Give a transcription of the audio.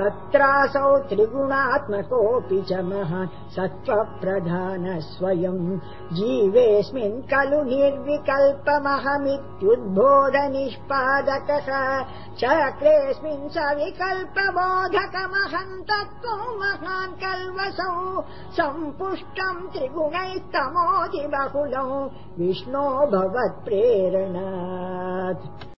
तत्रासौ त्रिगुणात्मकोऽपि च महान् सत्त्वप्रधान स्वयम् जीवेऽस्मिन् खलु निर्विकल्पमहमित्युद्बोध निष्पादकः चक्रेऽस्मिन् स विकल्पबोधकमहम् तत्त्वम् महान् कल्वसौ सम्पुष्टम् त्रिगुणैस्तमोति बहुलौ विष्णो भवत्प्रेरणा।